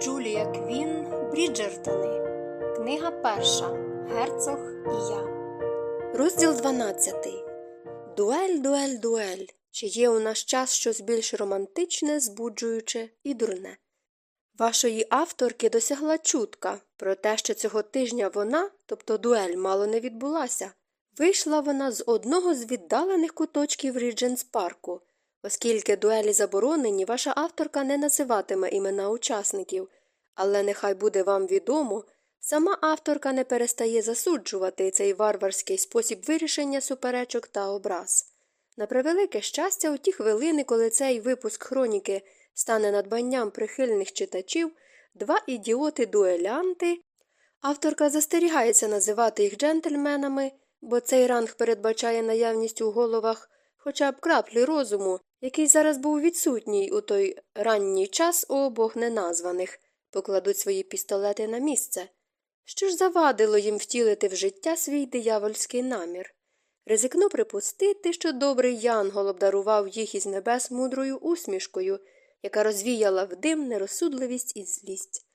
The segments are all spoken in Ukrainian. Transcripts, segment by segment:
Джулія Квін Бріджертони. Книга перша. Герцог і я. Розділ 12. Дуель, дуель, дуель. Чи є у наш час щось більш романтичне, збуджуюче і дурне? Вашої авторки досягла чутка про те, що цього тижня вона, тобто дуель, мало не відбулася. Вийшла вона з одного з віддалених куточків Рідженс парку. Оскільки дуелі заборонені, ваша авторка не називатиме імена учасників, але нехай буде вам відомо, сама авторка не перестає засуджувати цей варварський спосіб вирішення суперечок та образ. На превелике щастя, у ті хвилини, коли цей випуск хроніки стане надбанням прихильних читачів, два ідіоти-дуелянти. Авторка застерігається називати їх джентльменами, бо цей ранг передбачає наявність у головах хоча б краплі розуму, який зараз був відсутній у той ранній час у обох неназваних, покладуть свої пістолети на місце. Що ж завадило їм втілити в життя свій диявольський намір? Ризикну припустити, що добрий янгол обдарував їх із небес мудрою усмішкою, яка розвіяла в дим нерозсудливість і злість.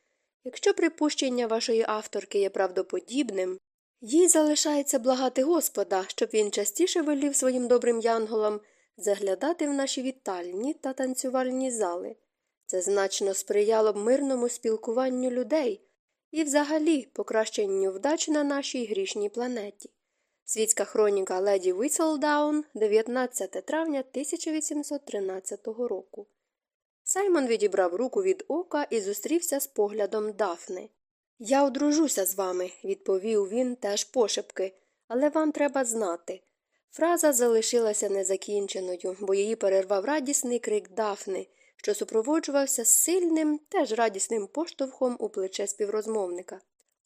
Якщо припущення вашої авторки є правдоподібним, їй залишається благати Господа, щоб він частіше велів своїм добрим янголам заглядати в наші вітальні та танцювальні зали. Це значно сприяло б мирному спілкуванню людей і, взагалі, покращенню вдач на нашій грішній планеті. Світська хроніка леді Віселдаун, 19 травня 1813 року. Саймон відібрав руку від ока і зустрівся з поглядом Дафни. Я одружуся з вами, відповів він теж пошепки, але вам треба знати. Фраза залишилася незакінченою, бо її перервав радісний крик Дафни, що супроводжувався сильним, теж радісним поштовхом у плече співрозмовника.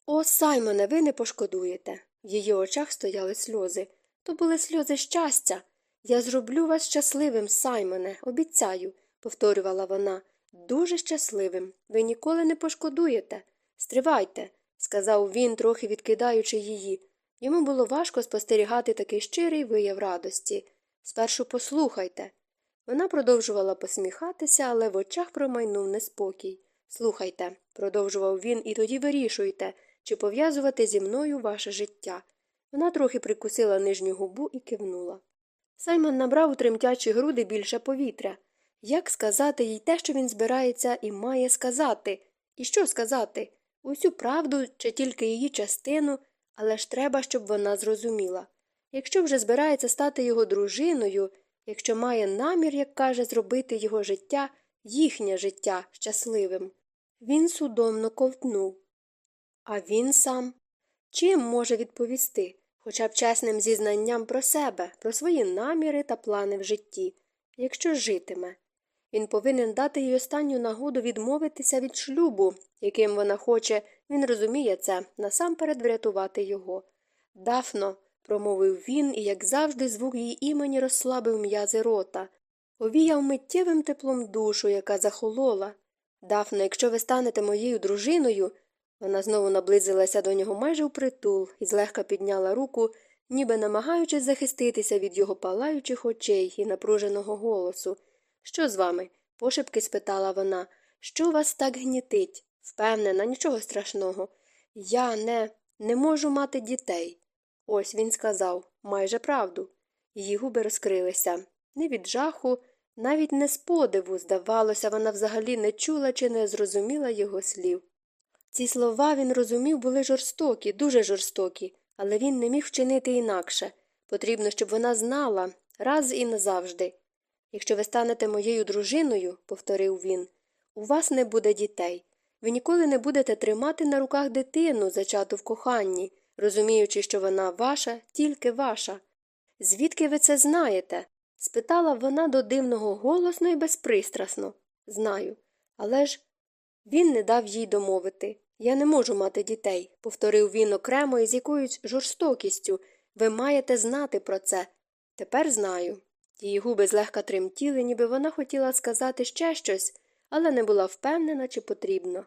О, Саймоне, ви не пошкодуєте. В її очах стояли сльози. То були сльози щастя. Я зроблю вас щасливим, Саймоне, обіцяю, повторювала вона. Дуже щасливим. Ви ніколи не пошкодуєте. Стривайте, сказав він, трохи відкидаючи її. Йому було важко спостерігати такий щирий вияв радості. Спершу послухайте. Вона продовжувала посміхатися, але в очах промайнув неспокій. Слухайте, продовжував він, і тоді вирішуйте, чи пов'язувати зі мною ваше життя. Вона трохи прикусила нижню губу і кивнула. Саймон набрав у тремтячі груди більше повітря. Як сказати їй те, що він збирається і має сказати? І що сказати? Усю правду чи тільки її частину, але ж треба, щоб вона зрозуміла. Якщо вже збирається стати його дружиною, якщо має намір, як каже, зробити його життя, їхнє життя щасливим. Він судомно ковтнув. А він сам чим може відповісти, хоча б чесним зізнанням про себе, про свої наміри та плани в житті, якщо житиме. Він повинен дати їй останню нагоду відмовитися від шлюбу, яким вона хоче, він розуміє це, насамперед врятувати його. Дафно, промовив він, і, як завжди, звук її імені розслабив м'язи рота, овіяв миттєвим теплом душу, яка захолола. Дафно, якщо ви станете моєю дружиною. Вона знову наблизилася до нього майже впритул і злегка підняла руку, ніби намагаючись захиститися від його палаючих очей і напруженого голосу. Що з вами? пошепки спитала вона. Що вас так гнітить? Впевнена, нічого страшного. Я не не можу мати дітей. Ось він сказав майже правду. Її губи розкрилися. Не від жаху, навіть не з подиву, здавалося, вона взагалі не чула чи не зрозуміла його слів. Ці слова він розумів були жорстокі, дуже жорстокі, але він не міг вчинити інакше. Потрібно, щоб вона знала раз і назавжди. Якщо ви станете моєю дружиною, повторив він, у вас не буде дітей. Ви ніколи не будете тримати на руках дитину, зачату в коханні, розуміючи, що вона ваша, тільки ваша. Звідки ви це знаєте? спитала вона до дивного голосно і безпристрасно. Знаю. Але ж він не дав їй домовити. Я не можу мати дітей, повторив він окремо і з якоюсь жорстокістю. Ви маєте знати про це. Тепер знаю. Її губи злегка тремтіли, ніби вона хотіла сказати ще щось, але не була впевнена, чи потрібно.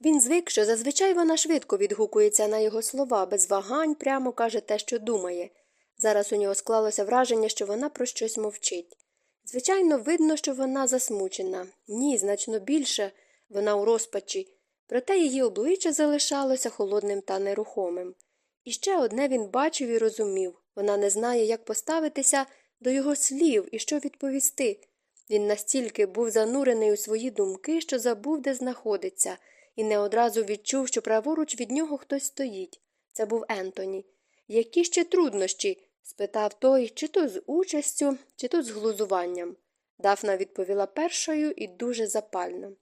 Він звик, що зазвичай вона швидко відгукується на його слова, без вагань прямо каже те, що думає. Зараз у нього склалося враження, що вона про щось мовчить. Звичайно, видно, що вона засмучена. Ні, значно більше. Вона у розпачі, проте її обличчя залишалося холодним та нерухомим. І ще одне він бачив і розумів вона не знає, як поставитися до його слів і що відповісти. Він настільки був занурений у свої думки, що забув, де знаходиться, і не одразу відчув, що праворуч від нього хтось стоїть. Це був Ентоні. Які ще труднощі? спитав той, чи то з участю, чи то з глузуванням. Дафна відповіла першою і дуже запально.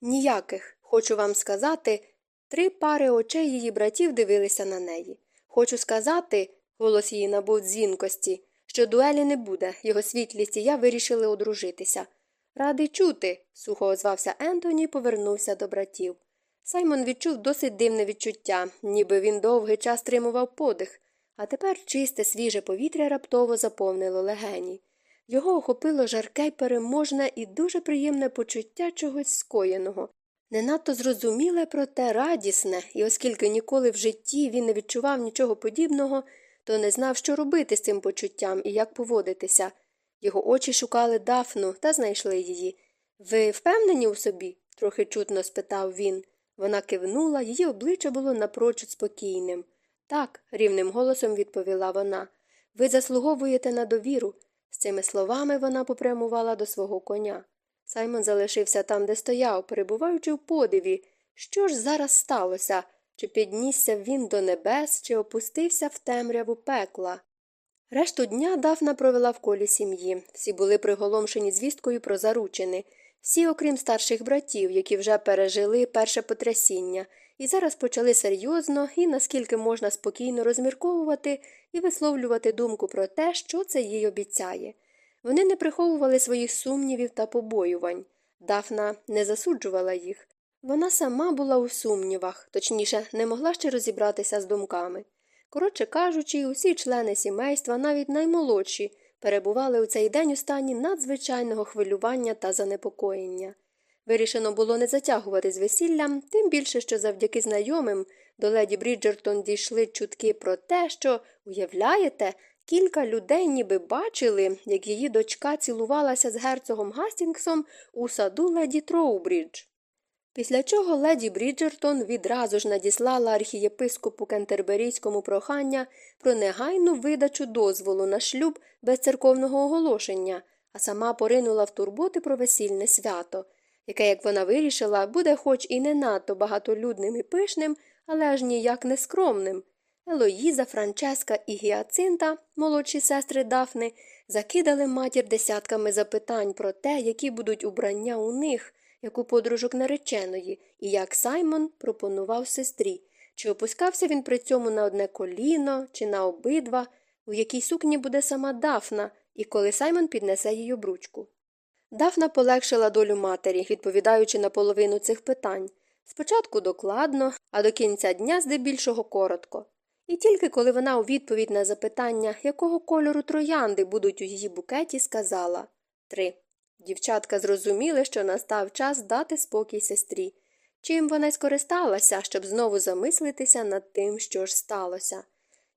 Ніяких, хочу вам сказати, три пари очей її братів дивилися на неї. Хочу сказати, голос її набув дзвінкості, що дуелі не буде, його світлість і я вирішили одружитися. Радий чути, сухо озвався Ентоні і повернувся до братів. Саймон відчув досить дивне відчуття, ніби він довгий час тримував подих, а тепер чисте свіже повітря раптово заповнило легені. Його охопило жарке й переможне і дуже приємне почуття чогось скоєного, не надто зрозуміле, проте радісне, і оскільки ніколи в житті він не відчував нічого подібного, то не знав, що робити з цим почуттям і як поводитися. Його очі шукали дафну та знайшли її. Ви впевнені у собі? трохи чутно спитав він. Вона кивнула, її обличчя було напрочуд спокійним. Так, рівним голосом відповіла вона. Ви заслуговуєте на довіру. З цими словами вона попрямувала до свого коня. Саймон залишився там, де стояв, перебуваючи в подиві. Що ж зараз сталося? Чи піднісся він до небес, чи опустився в темряву пекла? Решту дня Дафна провела в колі сім'ї. Всі були приголомшені звісткою про заручини, всі, окрім старших братів, які вже пережили перше потрясіння, і зараз почали серйозно і наскільки можна спокійно розмірковувати і висловлювати думку про те, що це їй обіцяє. Вони не приховували своїх сумнівів та побоювань. Дафна не засуджувала їх. Вона сама була у сумнівах, точніше, не могла ще розібратися з думками. Коротше кажучи, усі члени сімейства, навіть наймолодші, перебували у цей день у стані надзвичайного хвилювання та занепокоєння. Вирішено було не затягувати з весіллям, тим більше, що завдяки знайомим до леді Бріджертон дійшли чутки про те, що, уявляєте, кілька людей ніби бачили, як її дочка цілувалася з герцогом Гастінгсом у саду леді Троубрідж. Після чого леді Бріджертон відразу ж надіслала архієпископу Кентерберійському прохання про негайну видачу дозволу на шлюб без церковного оголошення, а сама поринула в турботи про весільне свято, яке, як вона вирішила, буде хоч і не надто багатолюдним і пишним, але аж ніяк не скромним. Елоїза, Франческа і Гіацинта, молодші сестри Дафни, закидали матір десятками запитань про те, які будуть убрання у них як у подружок нареченої, і як Саймон пропонував сестрі, чи опускався він при цьому на одне коліно, чи на обидва, у якій сукні буде сама Дафна, і коли Саймон піднесе її обручку. Дафна полегшила долю матері, відповідаючи на половину цих питань спочатку докладно, а до кінця дня здебільшого коротко. І тільки коли вона у відповідь на запитання, якого кольору троянди будуть у її букеті, сказала три. Дівчатка зрозуміли, що настав час дати спокій сестрі. Чим вона й скористалася, щоб знову замислитися над тим, що ж сталося.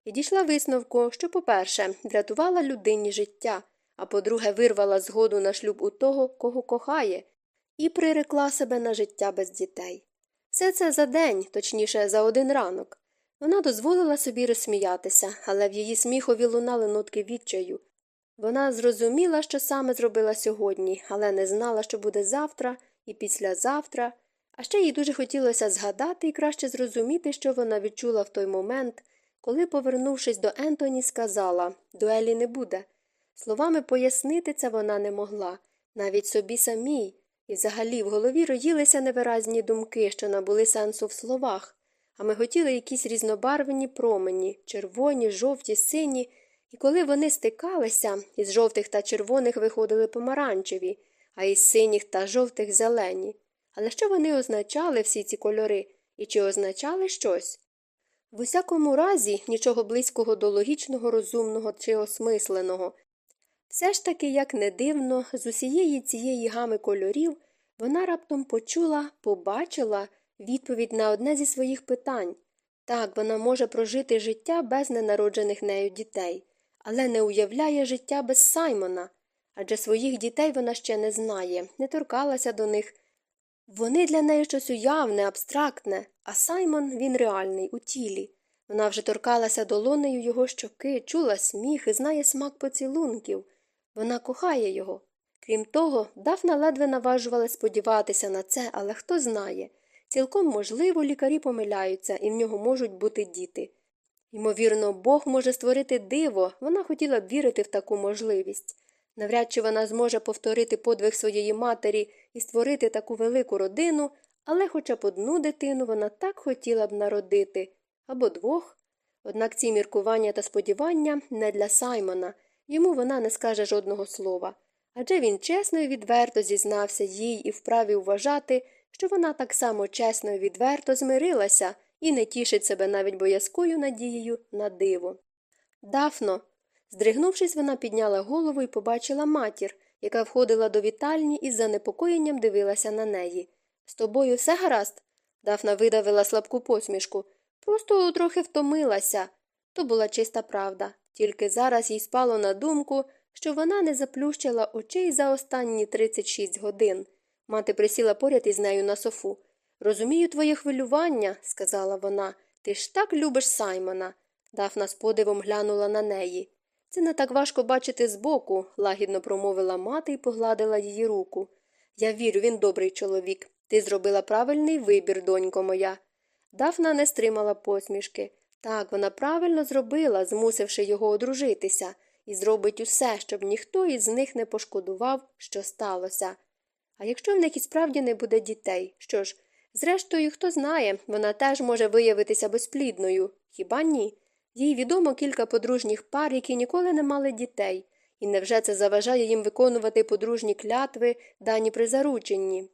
І дійшла висновку, що, по-перше, врятувала людині життя, а по-друге, вирвала згоду на шлюб у того, кого кохає, і прирекла себе на життя без дітей. Все це за день, точніше, за один ранок. Вона дозволила собі розсміятися, але в її сміхові лунали нотки відчаю. Вона зрозуміла, що саме зробила сьогодні, але не знала, що буде завтра і післязавтра, а ще їй дуже хотілося згадати і краще зрозуміти, що вона відчула в той момент, коли, повернувшись до Ентоні, сказала дуелі не буде. Словами пояснити це вона не могла, навіть собі самій, і взагалі в голові роїлися невиразні думки, що набули сенсу в словах, а ми хотіли якісь різнобарвні промені червоні, жовті, сині. І коли вони стикалися, із жовтих та червоних виходили помаранчеві, а із синіх та жовтих зелені. Але що вони означали всі ці кольори, і чи означали щось? В усякому разі, нічого близького до логічного, розумного чи осмисленого. Все ж таки, як не дивно, з усієї цієї гами кольорів вона раптом почула, побачила відповідь на одне зі своїх питань так, вона може прожити життя без ненароджених нею дітей але не уявляє життя без Саймона адже своїх дітей вона ще не знає, не торкалася до них. Вони для неї щось уявне, абстрактне, а Саймон він реальний, у тілі. Вона вже торкалася долонею його щоки, чула сміх і знає смак поцілунків. Вона кохає його. Крім того, Дафна ледве наважувала сподіватися на це, але хто знає. Цілком можливо, лікарі помиляються, і в нього можуть бути діти. Ймовірно, Бог може створити диво, вона хотіла б вірити в таку можливість. Навряд чи вона зможе повторити подвиг своєї матері і створити таку велику родину, але хоча б одну дитину вона так хотіла б народити або двох. Однак ці міркування та сподівання не для Саймона, йому вона не скаже жодного слова. Адже він чесно і відверто зізнався їй і вправі вважати, що вона так само чесно і відверто змирилася і не тішить себе навіть боязкою надією на диво. Дафно. Здригнувшись, вона підняла голову і побачила матір, яка входила до вітальні і з занепокоєнням дивилася на неї. З тобою все гаразд? Дафна видавила слабку посмішку. Просто трохи втомилася. То була чиста правда. Тільки зараз їй спало на думку, що вона не заплющила очей за останні 36 годин. Мати присіла поряд із нею на софу. Розумію твоє хвилювання, сказала вона. Ти ж так любиш Саймона. Дафна з подивом глянула на неї. Це не так важко бачити збоку, лагідно промовила мати і погладила її руку. Я вірю, він добрий чоловік. Ти зробила правильний вибір, донько моя. Дафна не стримала посмішки. Так, вона правильно зробила, змусивши його одружитися, і зробить усе, щоб ніхто із них не пошкодував, що сталося. А якщо в них і справді не буде дітей, що ж, зрештою, хто знає, вона теж може виявитися безплідною, хіба ні? Їй відомо кілька подружніх пар, які ніколи не мали дітей, і невже це заважає їм виконувати подружні клятви, дані при зарученні?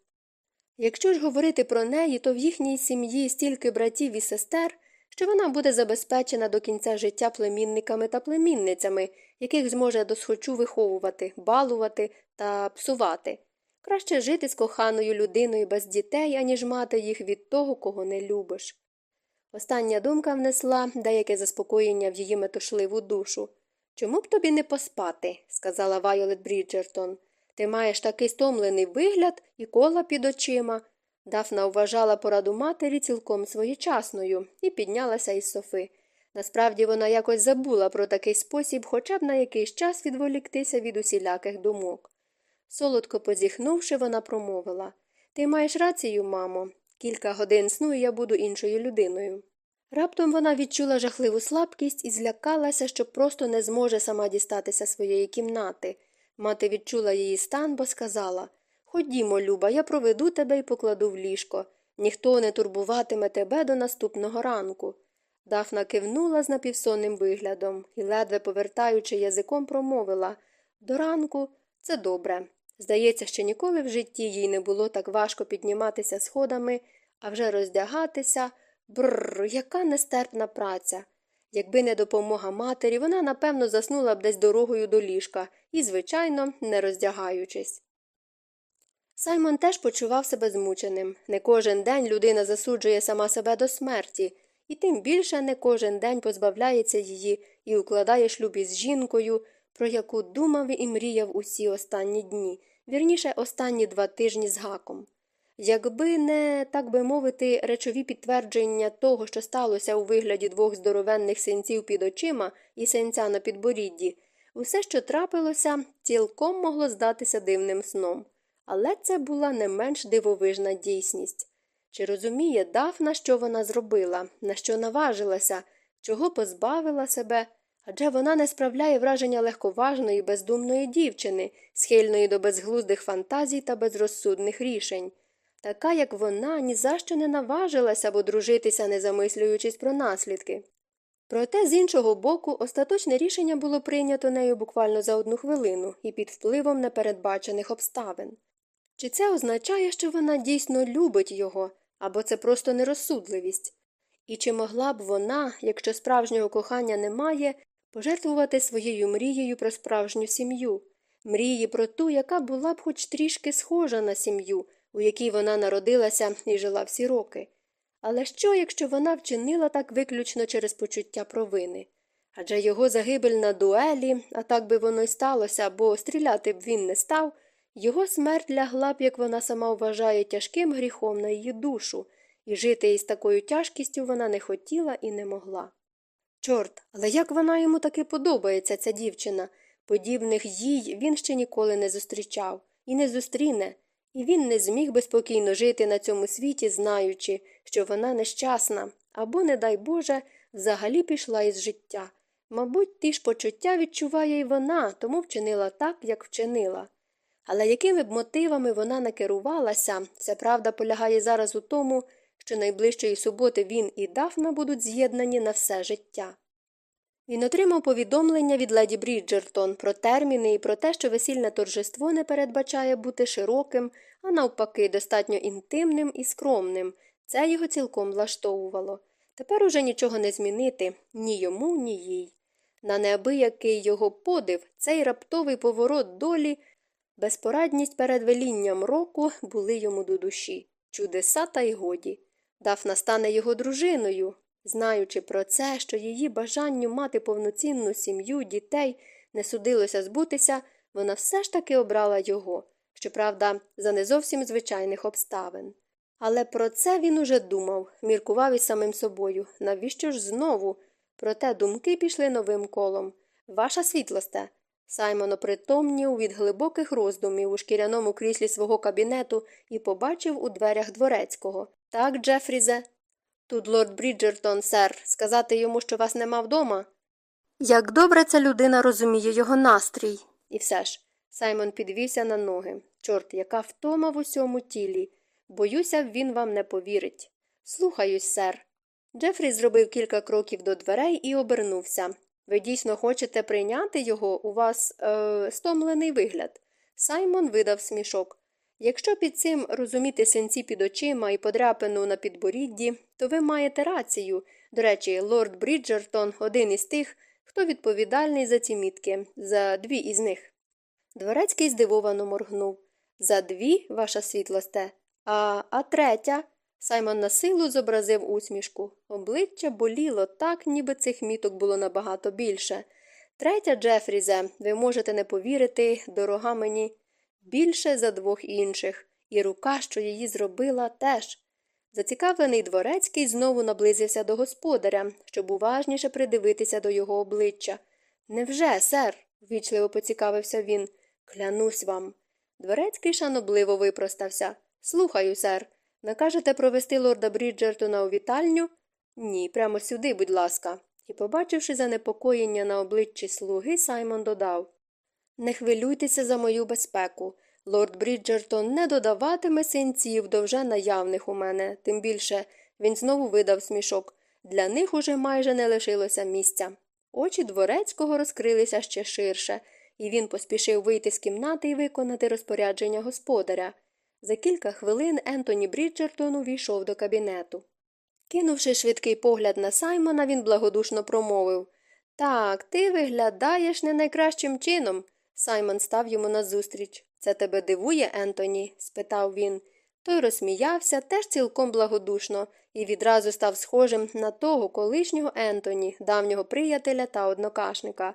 Якщо ж говорити про неї, то в їхній сім'ї стільки братів і сестер, що вона буде забезпечена до кінця життя племінниками та племінницями, яких зможе досхочу виховувати, балувати та псувати. Краще жити з коханою людиною без дітей, аніж мати їх від того, кого не любиш. Остання думка внесла деяке заспокоєння в її метушливу душу. Чому б тобі не поспати? сказала Вайолет Бріджертон. Ти маєш такий стомлений вигляд і кола під очима. Дафна вважала пораду матері цілком своєчасною і піднялася із софи. Насправді вона якось забула про такий спосіб хоча б на якийсь час відволіктися від усіляких думок. Солодко позіхнувши, вона промовила Ти маєш рацію, мамо. Кілька годин сну і я буду іншою людиною. Раптом вона відчула жахливу слабкість і злякалася, що просто не зможе сама дістатися своєї кімнати. Мати відчула її стан, бо сказала Ходімо, Люба, я проведу тебе і покладу в ліжко. Ніхто не турбуватиме тебе до наступного ранку. Дафна кивнула з напівсонним виглядом і, ледве повертаючи язиком, промовила До ранку це добре. Здається, що ніколи в житті їй не було так важко підніматися сходами, а вже роздягатися. Бррр, яка нестерпна праця. Якби не допомога матері, вона, напевно, заснула б десь дорогою до ліжка і, звичайно, не роздягаючись. Саймон теж почував себе змученим. Не кожен день людина засуджує сама себе до смерті, і тим більше не кожен день позбавляється її і укладає шлюб із жінкою, про яку думав і мріяв усі останні дні, вірніше останні два тижні з гаком. Якби не, так би мовити, речові підтвердження того, що сталося у вигляді двох здоровенних синців під очима і синця на підборідді, усе, що трапилося, цілком могло здатися дивним сном. Але це була не менш дивовижна дійсність. Чи розуміє Дафна, що вона зробила, на що наважилася, чого позбавила себе? Адже вона не справляє враження легковажної, бездумної дівчини, схильної до безглуздих фантазій та безрозсудних рішень. Така, як вона, ні за що не наважилася б одружитися, не замислюючись про наслідки. Проте, з іншого боку, остаточне рішення було прийнято нею буквально за одну хвилину і під впливом непередбачених обставин. Чи це означає, що вона дійсно любить його, або це просто нерозсудливість? І чи могла б вона, якщо справжнього кохання немає, пожертвувати своєю мрією про справжню сім'ю, мрії про ту, яка була б хоч трішки схожа на сім'ю, у якій вона народилася і жила всі роки? Але що, якщо вона вчинила так виключно через почуття провини? Адже його загибель на дуелі, а так би воно й сталося, бо стріляти б він не став, Його смерть лягла б, як вона сама вважає, тяжким гріхом на її душу, і жити із такою тяжкістю вона не хотіла і не могла. Чорт, але як вона йому таки подобається, ця дівчина. Подібних їй він ще ніколи не зустрічав і не зустріне, і він не зміг би спокійно жити на цьому світі, знаючи, що вона нещасна або, не дай Боже, взагалі пішла із життя. Мабуть, ті ж почуття відчуває й вона, тому вчинила так, як вчинила. Але якими б мотивами вона накерувалася, це правда полягає зараз у тому, що найближчої суботи він і Дафна будуть з'єднані на все життя. Він отримав повідомлення від леді Бріджертон про терміни і про те, що весільне торжество не передбачає бути широким, а навпаки, достатньо інтимним і скромним. Це його цілком влаштовувало. Тепер уже нічого не змінити ні йому, ні їй. На неабиякий його подив, цей раптовий поворот долі, безпорадність перед велінням року були йому до душі. Чудеса та й годі. Дафна стане його дружиною, знаючи про це, що її бажанню мати повноцінну сім'ю, дітей не судилося збутися, вона все ж таки обрала його, щоправда, за не зовсім звичайних обставин. Але про це він уже думав, міркував із самим собою. Навіщо ж знову? Проте думки пішли новим колом. Ваша світлосте. Саймон опритомнів від глибоких роздумів у шкіряному кріслі свого кабінету і побачив у дверях дворецького. Так, Джефрізе. Тут лорд Бріджертон, сер, сказати йому, що вас нема вдома. Як добре ця людина розуміє його настрій. І все ж, Саймон підвівся на ноги. Чорт, яка втома в усьому тілі. Боюся, він вам не повірить. Слухаюсь, сер. Джефрі зробив кілька кроків до дверей і обернувся. Ви дійсно хочете прийняти його, у вас е, стомлений вигляд. Саймон видав смішок. Якщо під цим розуміти синці під очима і подряпину на підборідді, то ви маєте рацію. До речі, лорд Бріджертон один із тих, хто відповідальний за ці мітки, за дві із них. Дворецький здивовано моргнув. За дві, ваша світлосте, а, а третя. Саймон на силу зобразив усмішку. Обличчя боліло так, ніби цих міток було набагато більше. Третя, Джефрізе, ви можете не повірити, дорога мені, більше за двох інших, і рука, що її зробила, теж. Зацікавлений дворецький знову наблизився до господаря, щоб уважніше придивитися до його обличчя. Невже, сер? ввічливо поцікавився він. Клянусь вам. Дворецький шанобливо випростався. Слухаю, сер. Накажете провести лорда Бріджертона у вітальню? Ні, прямо сюди, будь ласка. І, побачивши занепокоєння на обличчі слуги, Саймон додав Не хвилюйтеся за мою безпеку. Лорд Бріджертон не додаватиме синців до вже наявних у мене, тим більше він знову видав смішок. Для них уже майже не лишилося місця. Очі дворецького розкрилися ще ширше, і він поспішив вийти з кімнати і виконати розпорядження господаря. За кілька хвилин Ентоні Бріджертон увійшов до кабінету. Кинувши швидкий погляд на Саймона, він благодушно промовив Так, ти виглядаєш не найкращим чином. Саймон став йому назустріч. Це тебе дивує, Ентоні? спитав він. Той розсміявся теж цілком благодушно і відразу став схожим на того колишнього Ентоні, давнього приятеля та однокашника.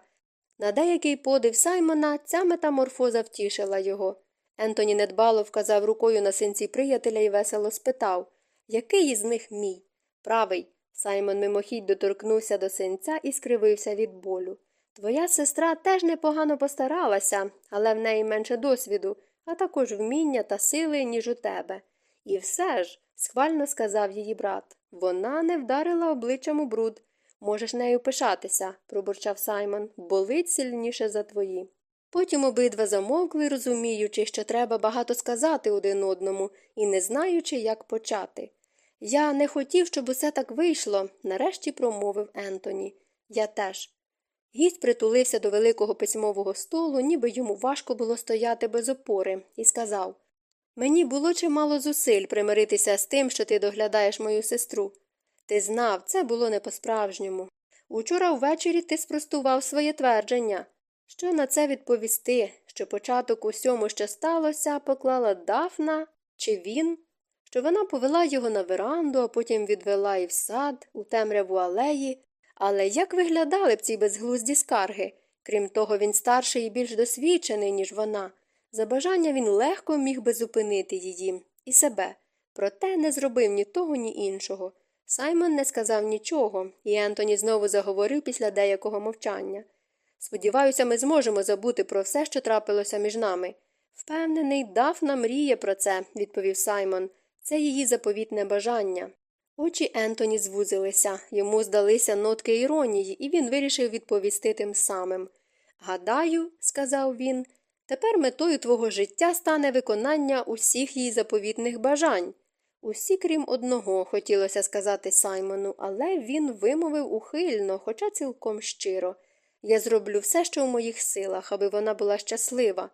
На деякий подив Саймона ця метаморфоза втішила його. Ентоні недбало вказав рукою на синці приятеля і весело спитав Який із них мій? Правий. Саймон мимохідь доторкнувся до синця і скривився від болю. Твоя сестра теж непогано постаралася, але в неї менше досвіду, а також вміння та сили, ніж у тебе. І все ж, схвально сказав її брат, вона не вдарила обличчям у бруд. Можеш нею пишатися, пробурчав Саймон, болить сильніше за твої. Потім обидва замовкли, розуміючи, що треба багато сказати один одному і не знаючи, як почати. Я не хотів, щоб усе так вийшло, нарешті промовив Ентоні. Я теж. Гість притулився до великого письмового столу, ніби йому важко було стояти без опори, і сказав Мені було чимало зусиль примиритися з тим, що ти доглядаєш мою сестру. Ти знав, це було не по справжньому. Учора ввечері ти спростував своє твердження. Що на це відповісти, що початок усьому, що сталося, поклала Дафна чи він, що вона повела його на веранду, а потім відвела і в сад, у темряву алеї. Але як виглядали б ці безглузді скарги? Крім того, він старший і більш досвідчений, ніж вона. За бажання він легко міг би зупинити її і себе, проте не зробив ні того, ні іншого. Саймон не сказав нічого, і Ентоні знову заговорив після деякого мовчання. Сподіваюся, ми зможемо забути про все, що трапилося між нами. Впевнений, Дафна мріє про це, відповів Саймон. Це її заповітне бажання. Очі Ентоні звузилися, йому здалися нотки іронії, і він вирішив відповісти тим самим. Гадаю, сказав він, тепер метою твого життя стане виконання усіх її заповітних бажань. Усі, крім одного, хотілося сказати Саймону, але він вимовив ухильно, хоча цілком щиро. Я зроблю все, що в моїх силах, аби вона була щаслива.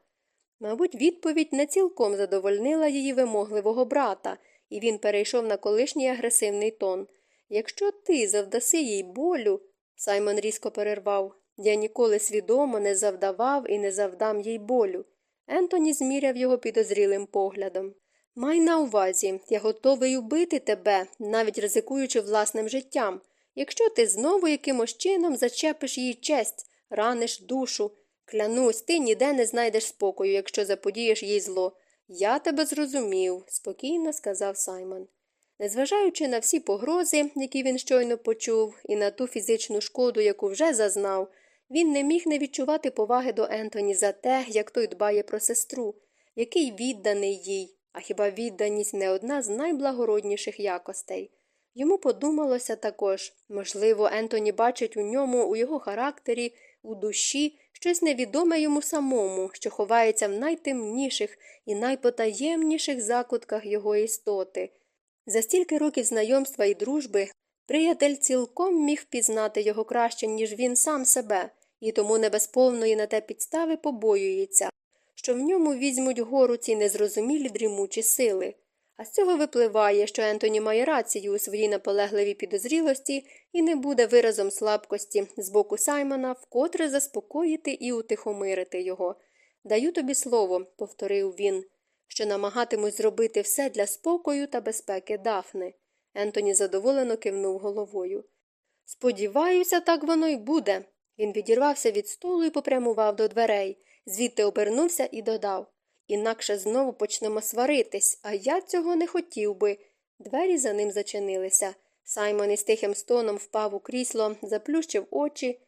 Мабуть, відповідь не цілком задовольнила її вимогливого брата, і він перейшов на колишній агресивний тон. Якщо ти завдаси їй болю, Саймон різко перервав, я ніколи свідомо не завдавав і не завдам їй болю. Ентоні зміряв його підозрілим поглядом. Май на увазі, я готовий убити тебе, навіть ризикуючи власним життям, якщо ти знову якимось чином зачепиш її честь, раниш душу. Клянусь, ти ніде не знайдеш спокою, якщо заподієш їй зло. Я тебе зрозумів, спокійно сказав Саймон. Незважаючи на всі погрози, які він щойно почув, і на ту фізичну шкоду, яку вже зазнав, він не міг не відчувати поваги до Ентоні за те, як той дбає про сестру, який відданий їй, а хіба відданість не одна з найблагородніших якостей. Йому подумалося також можливо, Ентоні бачить у ньому, у його характері, у душі щось невідоме йому самому, що ховається в найтемніших і найпотаємніших закутках його істоти. За стільки років знайомства і дружби приятель цілком міг впізнати його краще, ніж він сам себе, і тому не без повної на те підстави побоюється, що в ньому візьмуть гору ці незрозумілі дрімучі сили. А з цього випливає, що Ентоні має рацію у своїй наполегливій підозрілості і не буде виразом слабкості з боку Саймона вкотре заспокоїти і утихомирити його. Даю тобі слово, повторив він, що намагатимусь зробити все для спокою та безпеки Дафни. Ентоні задоволено кивнув головою. Сподіваюся, так воно й буде. Він відірвався від столу і попрямував до дверей, звідти обернувся і додав Інакше знову почнемо сваритись, а я цього не хотів би. Двері за ним зачинилися. Саймон із тихим стоном впав у крісло, заплющив очі.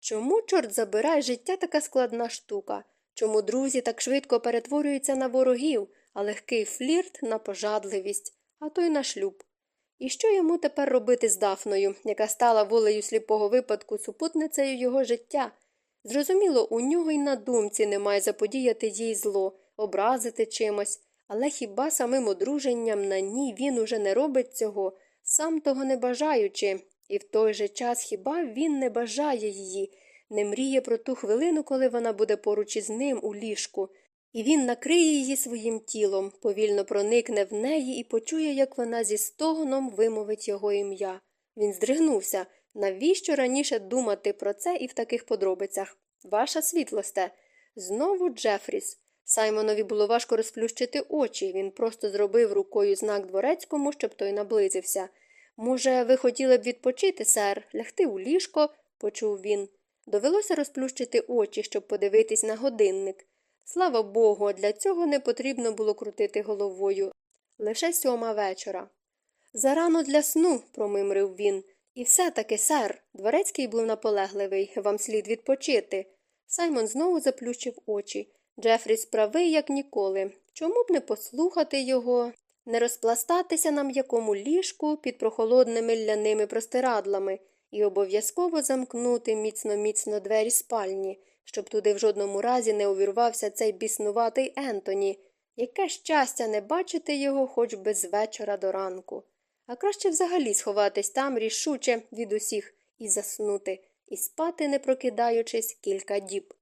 Чому, чорт забирай, життя така складна штука? Чому друзі так швидко перетворюються на ворогів, а легкий флірт на пожадливість, а то й на шлюб? І що йому тепер робити з Дафною, яка стала волею сліпого випадку супутницею його життя? Зрозуміло, у нього й на думці немає заподіяти їй зло, образити чимось, але хіба самим одруженням на ній він уже не робить цього, сам того не бажаючи, і в той же час хіба він не бажає її, не мріє про ту хвилину, коли вона буде поруч із ним у ліжку, і він накриє її своїм тілом, повільно проникне в неї і почує, як вона зі стогоном вимовить його ім'я. Він здригнувся. Навіщо раніше думати про це і в таких подробицях? Ваша світлосте. Знову Джефріс. Саймонові було важко розплющити очі, він просто зробив рукою знак дворецькому, щоб той наблизився. Може, ви хотіли б відпочити, сер, лягти у ліжко, почув він. Довелося розплющити очі, щоб подивитись на годинник. Слава Богу, для цього не потрібно було крутити головою. Лише сьома вечора. Зарано для сну, промимрив він. І все таки, сер, дворецький був наполегливий, вам слід відпочити. Саймон знову заплющив очі. Джефрі справий, як ніколи. Чому б не послухати його, не розпластатися на м'якому ліжку під прохолодними ляними простирадлами і обов'язково замкнути міцно міцно двері спальні, щоб туди в жодному разі не увірвався цей біснуватий Ентоні. Яке щастя не бачити його хоч би з вечора до ранку. А краще взагалі сховатись там рішуче від усіх і заснути, і спати, не прокидаючись, кілька діб.